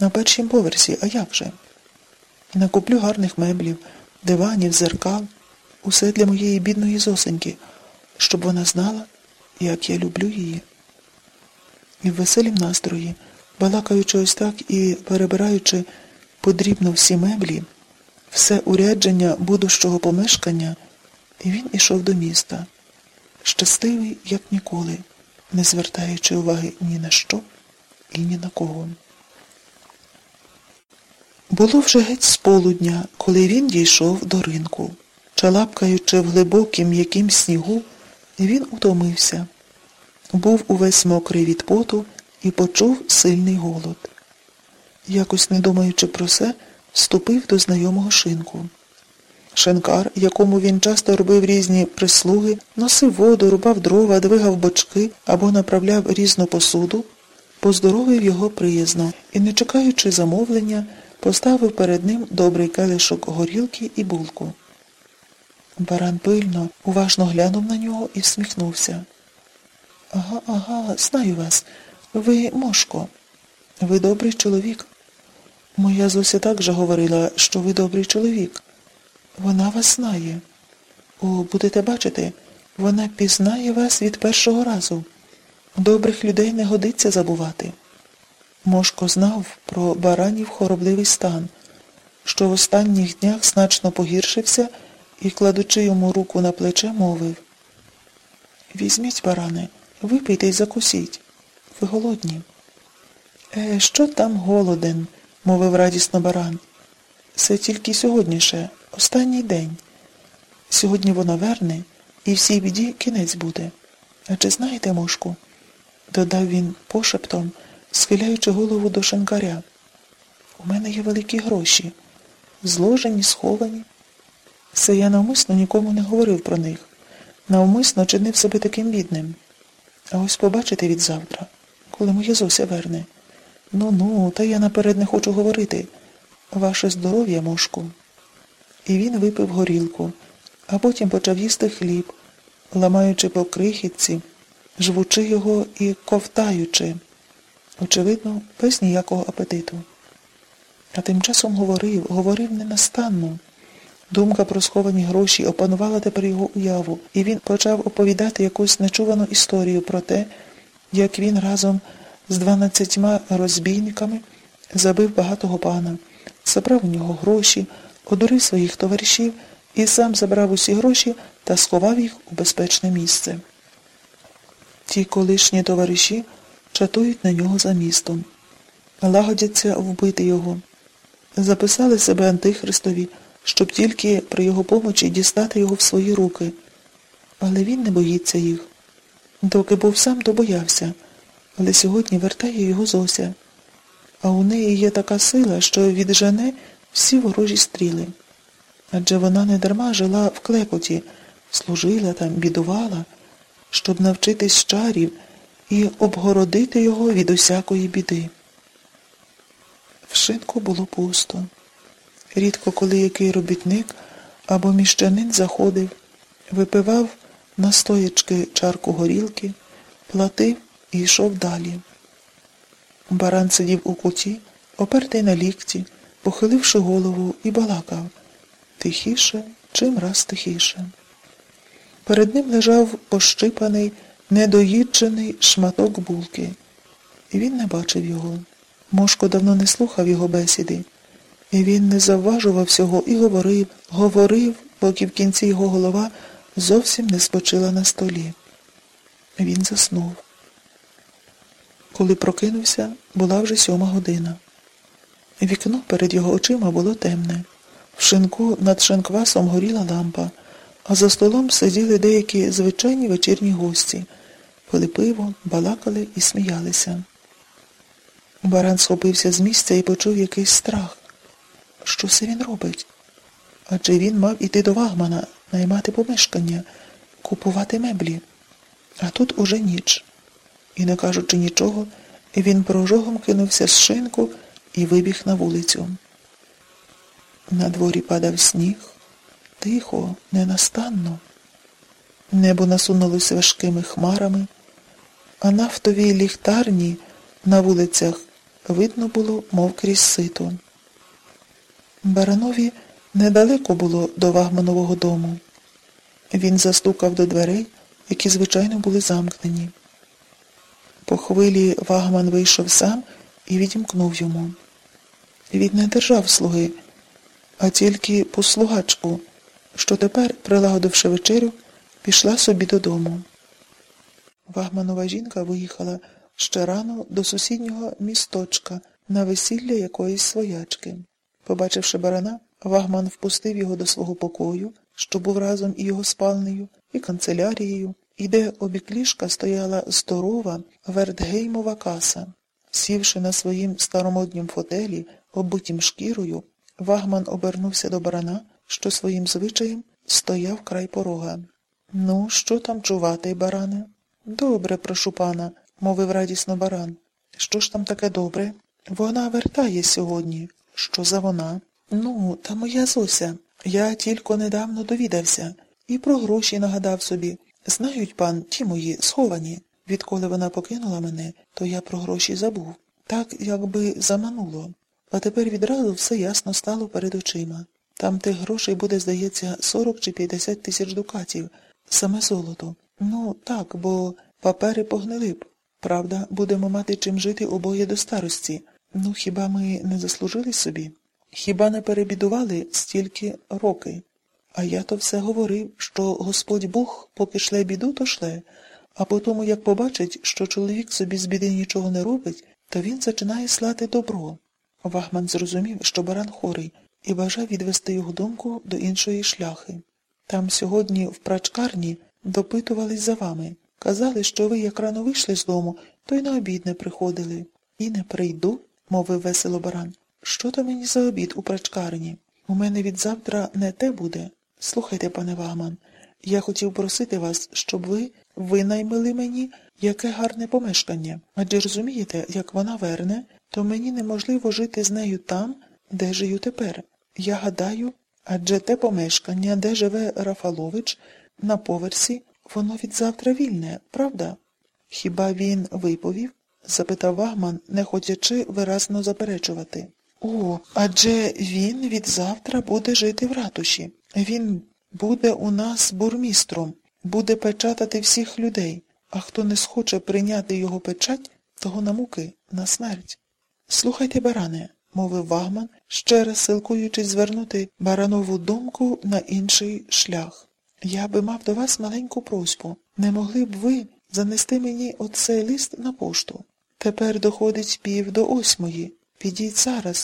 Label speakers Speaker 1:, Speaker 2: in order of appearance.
Speaker 1: На першім поверсі, а як же? Накуплю гарних меблів, диванів, зеркал, усе для моєї бідної зосеньки, щоб вона знала, як я люблю її. І в веселім настрої, балакаючи ось так і перебираючи подрібно всі меблі, все урядження будущого помешкання, він ішов до міста, щасливий, як ніколи, не звертаючи уваги ні на що і ні на кого. Було вже геть з полудня, коли він дійшов до ринку. Чалапкаючи в глибокім м'якім снігу, він утомився. Був увесь мокрий від поту і почув сильний голод. Якось, не думаючи про це, вступив до знайомого шинку. Шинкар, якому він часто робив різні прислуги, носив воду, рубав дрова, двигав бочки або направляв різну посуду, поздоровив його приязно і, не чекаючи замовлення, поставив перед ним добрий келишок горілки і булку. Баран пильно, уважно глянув на нього і всміхнувся. Ага, ага, знаю вас. Ви Мошко. Ви добрий чоловік. Моя Зося так же говорила, що ви добрий чоловік. Вона вас знає. О, будете бачити, вона пізнає вас від першого разу. Добрих людей не годиться забувати. Мошко знав про баранів хоробливий стан, що в останніх днях значно погіршився і, кладучи йому руку на плече, мовив Візьміть, баране, випийте й закусіть. Ви голодні. Е, що там голоден? мовив радісно баран. Це тільки сьогодніше, останній день. Сьогодні вона верне, і всій біді кінець буде. А чи знаєте, мошку? додав він пошептом, схиляючи голову до шинкаря. У мене є великі гроші, зложені, сховані. Це я навмисно нікому не говорив про них, навмисно чинив себе таким бідним. А ось побачите від завтра, коли моя Зося верне. Ну ну, та я наперед не хочу говорити. Ваше здоров'я, мошку. І він випив горілку, а потім почав їсти хліб, ламаючи по крихітці, жвучи його і ковтаючи, очевидно, без ніякого апетиту. А тим часом говорив, говорив ненастанно. Думка про сховані гроші опанувала тепер його уяву, і він почав оповідати якусь нечувану історію про те, як він разом з дванадцятьма розбійниками забив багатого пана, забрав у нього гроші, одурив своїх товаришів і сам забрав усі гроші та сховав їх у безпечне місце. Ті колишні товариші чатують на нього за містом, лагодяться вбити його, записали себе антихристові щоб тільки при його помочі дістати його в свої руки. Але він не боїться їх. Доки був сам, то боявся, але сьогодні вертає його Зося. А у неї є така сила, що віджене всі ворожі стріли. Адже вона не дарма жила в клекоті, служила там, бідувала, щоб навчитись чарів і обгородити його від усякої біди. В шинку було пусто. Рідко коли який робітник або міщанин заходив, випивав настоячки чарку горілки, платив і йшов далі. Баран сидів у куті, опертий на лікті, похиливши голову і балакав тихіше, чим раз тихіше. Перед ним лежав пощипаний, недоїджений шматок булки, і він не бачив його. Мошко давно не слухав його бесіди. І він не завважував всього і говорив, говорив, поки в кінці його голова зовсім не спочила на столі. Він заснув. Коли прокинувся, була вже сьома година. Вікно перед його очима було темне. В шинку над шинквасом горіла лампа, а за столом сиділи деякі звичайні вечірні гості, пили пиво, балакали і сміялися. Баран схопився з місця і почув якийсь страх. Що це він робить? Адже він мав іти до Вагмана, наймати помешкання, купувати меблі. А тут уже ніч. І, не кажучи нічого, він прожогом кинувся з шинку і вибіг на вулицю. На дворі падав сніг, тихо, ненастанно. Небо насунулося важкими хмарами, а нафтові ліхтарні на вулицях видно було, мов крізь сито. Баранові недалеко було до Вагманового дому. Він застукав до дверей, які, звичайно, були замкнені. По хвилі Вагман вийшов сам і відімкнув йому. Він не держав слуги, а тільки послугачку, що тепер, прилагодивши вечерю, пішла собі додому. Вагманова жінка виїхала ще рано до сусіднього місточка на весілля якоїсь своячки. Побачивши барана, Вагман впустив його до свого покою, що був разом і його спальнею, і канцелярією, і де обік ліжка стояла здорова вертгеймова каса. Сівши на своїм старомоднім фотелі, оббитім шкірою, Вагман обернувся до барана, що своїм звичаєм стояв край порога. Ну, що там чувати, баране? Добре, прошу пана, мовив радісно баран. Що ж там таке добре? Вона вертає сьогодні. Що за вона? Ну, та моя Зося. Я тільки недавно довідався і про гроші нагадав собі. Знають, пан, ті мої сховані. Відколи вона покинула мене, то я про гроші забув. Так, якби замануло. А тепер відразу все ясно стало перед очима. Там тих грошей буде, здається, 40 чи 50 тисяч дукатів. Саме золото. Ну, так, бо папери погнили б. Правда, будемо мати чим жити обоє до старості. Ну, хіба ми не заслужили собі? Хіба не перебідували стільки роки? А я то все говорив, що Господь Бог поки шле біду, то шле, а потому, як побачить, що чоловік собі з біди нічого не робить, то він зачинає слати добро. Вахман зрозумів, що баран хорий, і бажав відвести його думку до іншої шляхи. Там сьогодні в прачкарні допитувались за вами. Казали, що ви як рано вийшли з дому, то й на обід не приходили. І не прийду, мовив весело баран. Що то мені за обід у прачкарні? У мене від завтра не те буде. Слухайте, пане Вагман, я хотів просити вас, щоб ви винаймили мені яке гарне помешкання. Адже розумієте, як вона верне, то мені неможливо жити з нею там, де жию тепер. Я гадаю, адже те помешкання, де живе Рафалович, на поверсі, воно від завтра вільне, правда? Хіба він виповів? запитав Вагман, не хотячи виразно заперечувати. О, адже він від завтра буде жити в ратуші. Він буде у нас бурмістром, буде печатати всіх людей, а хто не схоче прийняти його печать, того на муки, на смерть. Слухайте, баране, мовив Вагман, ще раз силкуючись звернути баранову думку на інший шлях. Я би мав до вас маленьку просьбу. Не могли б ви занести мені оцей лист на пошту? Тепер доходить пів до осьмої. Підіть зараз